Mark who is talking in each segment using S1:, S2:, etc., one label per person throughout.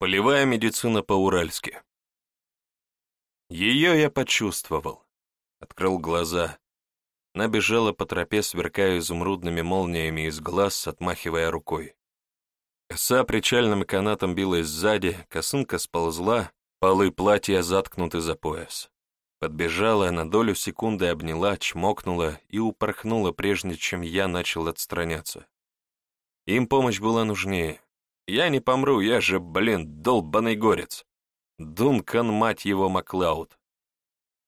S1: Полевая медицина по-уральски. Ее я почувствовал. Открыл глаза. Она бежала по тропе, сверкая изумрудными молниями из глаз, отмахивая рукой. Коса причальным канатом билась сзади, косынка сползла, полы платья заткнуты за пояс. Подбежала, на долю секунды обняла, чмокнула и упорхнула, прежде чем я начал отстраняться. Им помощь была нужнее. Я не помру, я же, блин, долбаный горец. Дункан, мать его, Маклауд.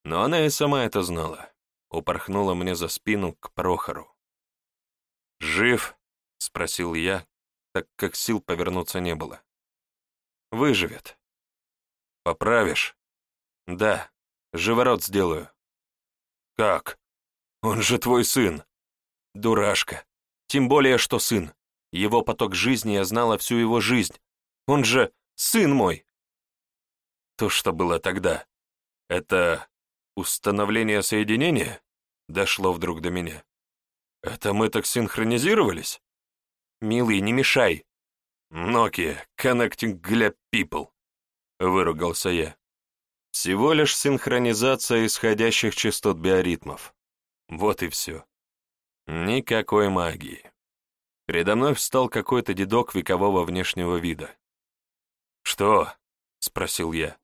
S1: Но она и сама это знала. Упорхнула мне за спину к Прохору. «Жив?» — спросил я, так как сил повернуться не было. «Выживет». «Поправишь?» «Да, живорот сделаю». «Как? Он же твой сын!» «Дурашка! Тем более, что сын!» Его поток жизни я знала всю его жизнь. Он же сын мой. То, что было тогда, это установление соединения? Дошло вдруг до меня. Это мы так синхронизировались? Милый, не мешай. Nokia, connecting для people, выругался я. Всего лишь синхронизация исходящих частот биоритмов. Вот и все. Никакой магии. Передо мной встал какой-то дедок векового внешнего вида. «Что?» — спросил я.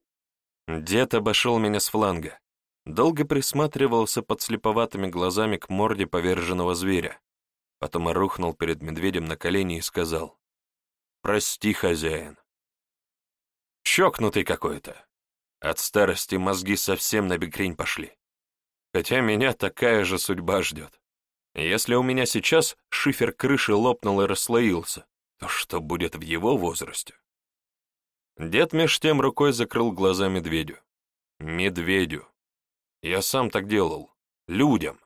S1: Дед обошел меня с фланга. Долго присматривался под слеповатыми глазами к морде поверженного зверя. Потом рухнул перед медведем на колени и сказал. «Прости, хозяин». «Чокнутый какой-то. От старости мозги совсем на бекрень пошли. Хотя меня такая же судьба ждет. Если у меня сейчас шифер крыши лопнул и расслоился, то что будет в его возрасте? Дед меж тем рукой закрыл глаза медведю. Медведю. Я сам так делал. Людям.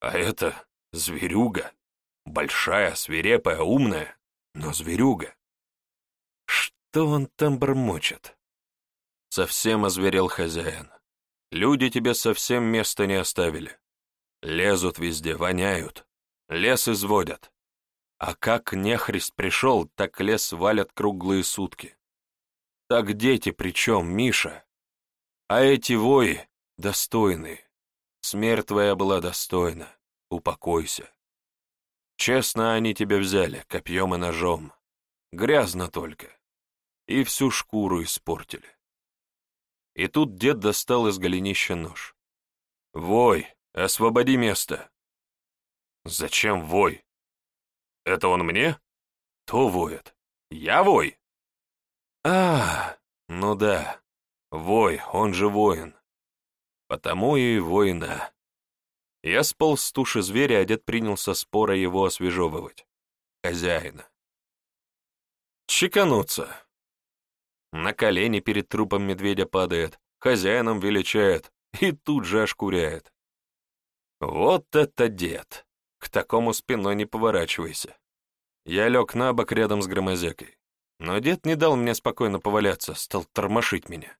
S1: А это зверюга. Большая, свирепая, умная, но зверюга. Что он там бормочет? Совсем озверел хозяин. Люди тебе совсем места не оставили. Лезут везде, воняют, лес изводят. А как нехрист пришел, так лес валят круглые сутки. Так дети причем, Миша? А эти вои достойные. Смерть твоя была достойна. Упокойся. Честно они тебя взяли, копьем и ножом. Грязно только. И всю шкуру испортили. И тут дед достал из голенища нож. Вой, Освободи место. Зачем вой? Это он мне? То воет? Я вой? А, ну да. Вой, он же воин. Потому и воина. Я сполз с туши зверя, а дед принялся спора его освежевывать. Хозяина. Чекануться. На колени перед трупом медведя падает, хозяином величает и тут же ошкуряет. Вот это дед! К такому спиной не поворачивайся. Я лег на бок рядом с громозекой. Но дед не дал мне спокойно поваляться, стал тормошить меня.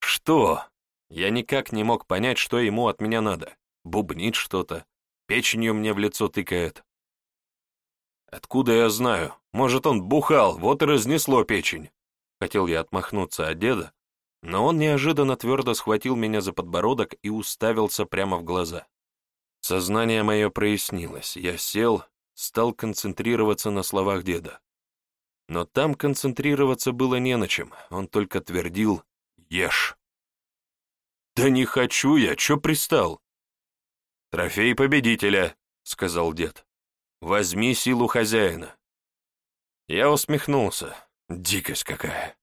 S1: Что? Я никак не мог понять, что ему от меня надо. Бубнит что-то, печенью мне в лицо тыкает. Откуда я знаю? Может, он бухал, вот и разнесло печень. Хотел я отмахнуться от деда, но он неожиданно твердо схватил меня за подбородок и уставился прямо в глаза. Сознание мое прояснилось, я сел, стал концентрироваться на словах деда. Но там концентрироваться было не на чем, он только твердил «Ешь». «Да не хочу я, чё пристал?» «Трофей победителя», — сказал дед. «Возьми силу хозяина». Я усмехнулся. Дикость какая.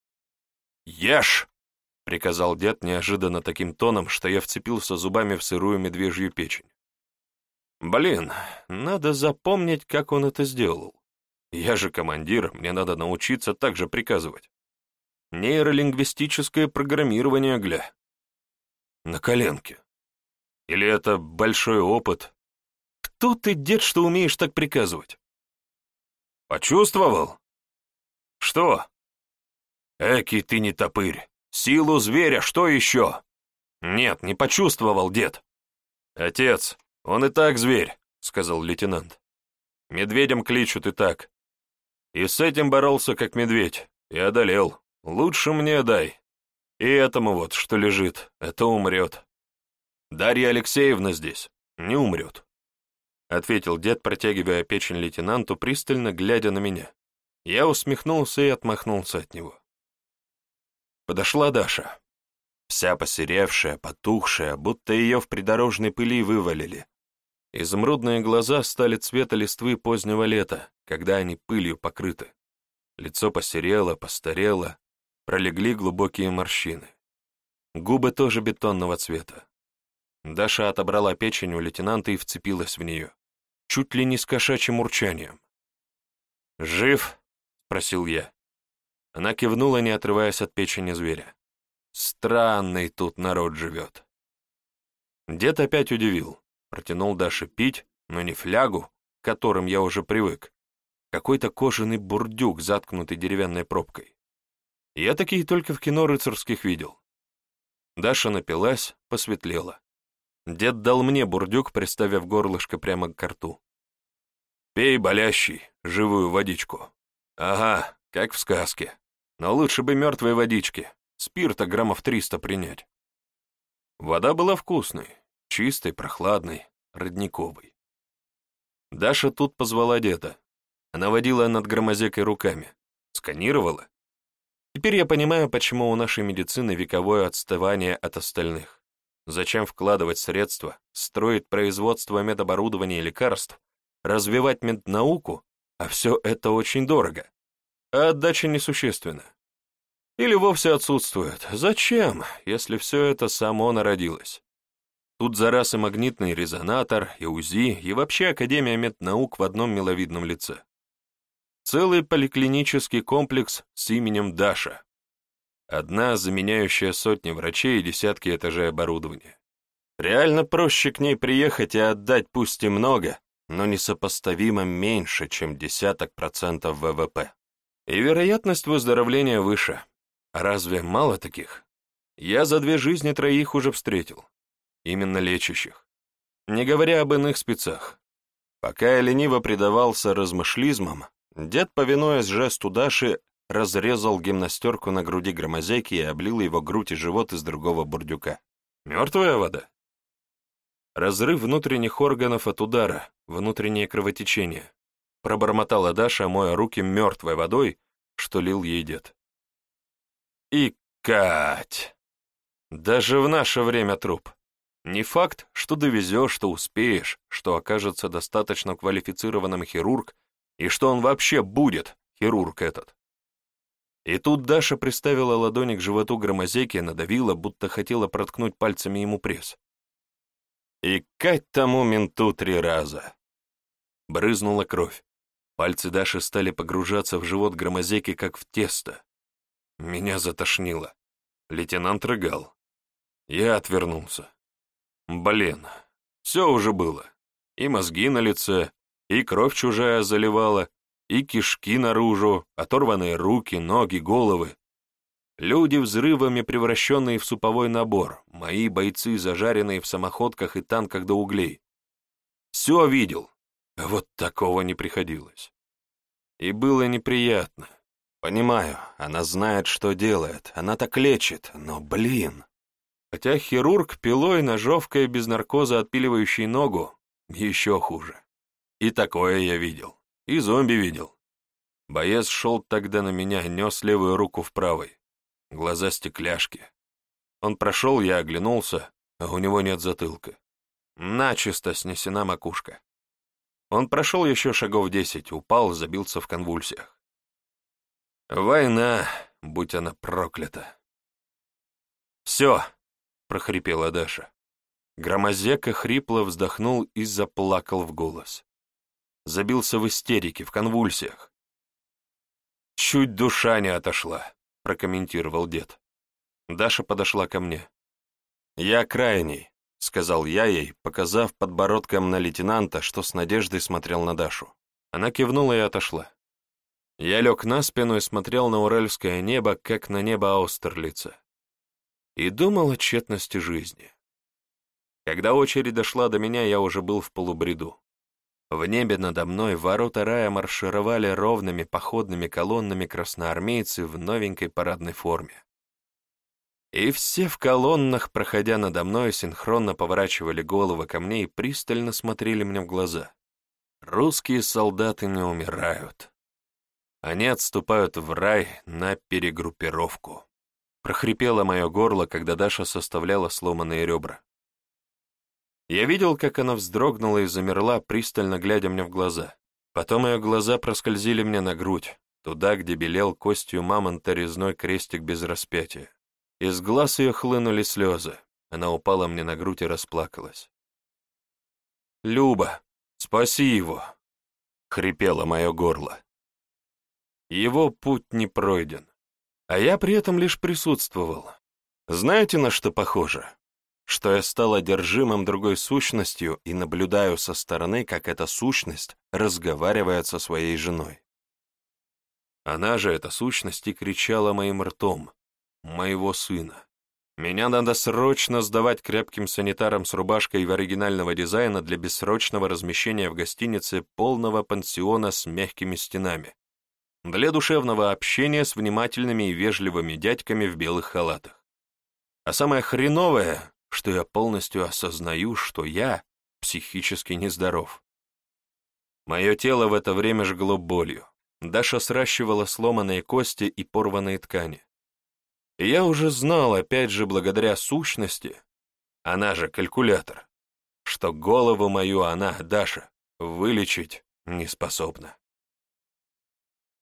S1: «Ешь!» — приказал дед неожиданно таким тоном, что я вцепился зубами в сырую медвежью печень. Блин, надо запомнить, как он это сделал. Я же командир, мне надо научиться так же приказывать. Нейролингвистическое программирование, гля. На коленке. Или это большой опыт? Кто ты, дед, что умеешь так приказывать? Почувствовал? Что? Эки ты не топырь. Силу зверя, что еще? Нет, не почувствовал, дед. Отец, «Он и так зверь», — сказал лейтенант. «Медведем кличут и так. И с этим боролся, как медведь, и одолел. Лучше мне дай. И этому вот, что лежит, а это умрет. Дарья Алексеевна здесь не умрет», — ответил дед, протягивая печень лейтенанту, пристально глядя на меня. Я усмехнулся и отмахнулся от него. Подошла Даша. Вся посеревшая, потухшая, будто ее в придорожной пыли вывалили, Изумрудные глаза стали цвета листвы позднего лета, когда они пылью покрыты. Лицо посерело, постарело, пролегли глубокие морщины. Губы тоже бетонного цвета. Даша отобрала печень у лейтенанта и вцепилась в нее, чуть ли не с кошачьим урчанием. «Жив?» — спросил я. Она кивнула, не отрываясь от печени зверя. «Странный тут народ живет». Дед опять удивил протянул Даше пить, но не флягу, к которым я уже привык. Какой-то кожаный бурдюк, заткнутый деревянной пробкой. Я такие только в кино рыцарских видел. Даша напилась, посветлела. Дед дал мне бурдюк, приставив горлышко прямо к рту. «Пей, болящий, живую водичку». «Ага, как в сказке. Но лучше бы мертвой водички, спирта граммов триста принять». Вода была вкусной, чистой, прохладной, родниковой. Даша тут позвала деда. Она водила над громозекой руками, сканировала. Теперь я понимаю, почему у нашей медицины вековое отставание от остальных. Зачем вкладывать средства, строить производство медоборудования и лекарств, развивать меднауку, а все это очень дорого. А отдача несущественна. Или вовсе отсутствует. Зачем, если все это само народилось? Тут за раз и магнитный резонатор, и УЗИ, и вообще Академия меднаук в одном миловидном лице. Целый поликлинический комплекс с именем Даша. Одна, заменяющая сотни врачей и десятки этажей оборудования. Реально проще к ней приехать и отдать пусть и много, но несопоставимо меньше, чем десяток процентов ВВП. И вероятность выздоровления выше. Разве мало таких? Я за две жизни троих уже встретил именно лечащих, не говоря об иных спецах. Пока я лениво предавался размышлизмам, дед, повинуясь жесту Даши, разрезал гимнастерку на груди громозейки и облил его грудь и живот из другого бурдюка. «Мертвая вода?» «Разрыв внутренних органов от удара, внутреннее кровотечение», пробормотала Даша, моя руки мертвой водой, что лил ей дед. «И Кать! Даже в наше время труп!» Не факт, что довезешь, что успеешь, что окажется достаточно квалифицированным хирург, и что он вообще будет, хирург этот. И тут Даша приставила ладони к животу громозеки и надавила, будто хотела проткнуть пальцами ему пресс. «И кать тому менту три раза!» Брызнула кровь. Пальцы Даши стали погружаться в живот громозеки, как в тесто. Меня затошнило. Лейтенант рыгал. Я отвернулся. Блин, все уже было. И мозги на лице, и кровь чужая заливала, и кишки наружу, оторванные руки, ноги, головы. Люди, взрывами превращенные в суповой набор, мои бойцы, зажаренные в самоходках и танках до углей. Все видел. Вот такого не приходилось. И было неприятно. Понимаю, она знает, что делает, она так лечит, но, блин... Хотя хирург пилой, ножовкой без наркоза отпиливающий ногу, еще хуже. И такое я видел. И зомби видел. Боец шел тогда на меня, нес левую руку в правой. Глаза стекляшки. Он прошел, я оглянулся, а у него нет затылка. Начисто снесена макушка. Он прошел еще шагов десять, упал, забился в конвульсиях. Война, будь она проклята. Все, прохрипела Даша. Громозека хрипло вздохнул и заплакал в голос. Забился в истерике, в конвульсиях. «Чуть душа не отошла», — прокомментировал дед. Даша подошла ко мне. «Я крайний», — сказал я ей, показав подбородком на лейтенанта, что с надеждой смотрел на Дашу. Она кивнула и отошла. Я лег на спину и смотрел на уральское небо, как на небо Аустерлица и думал о тщетности жизни. Когда очередь дошла до меня, я уже был в полубреду. В небе надо мной ворота рая маршировали ровными походными колоннами красноармейцы в новенькой парадной форме. И все в колоннах, проходя надо мной, синхронно поворачивали головы ко мне и пристально смотрели мне в глаза. Русские солдаты не умирают. Они отступают в рай на перегруппировку. Прохрипело мое горло, когда Даша составляла сломанные ребра. Я видел, как она вздрогнула и замерла, пристально глядя мне в глаза. Потом ее глаза проскользили мне на грудь, туда, где белел костью мамонта резной крестик без распятия. Из глаз ее хлынули слезы. Она упала мне на грудь и расплакалась. «Люба, спаси его!» — хрипело мое горло. «Его путь не пройден а я при этом лишь присутствовал. Знаете, на что похоже? Что я стал одержимым другой сущностью и наблюдаю со стороны, как эта сущность разговаривает со своей женой. Она же, эта сущность, и кричала моим ртом, моего сына. Меня надо срочно сдавать крепким санитарам с рубашкой в оригинального дизайна для бессрочного размещения в гостинице полного пансиона с мягкими стенами, для душевного общения с внимательными и вежливыми дядьками в белых халатах. А самое хреновое, что я полностью осознаю, что я психически нездоров. Мое тело в это время жгло болью. Даша сращивала сломанные кости и порванные ткани. И я уже знал, опять же, благодаря сущности, она же калькулятор, что голову мою она, Даша, вылечить не способна.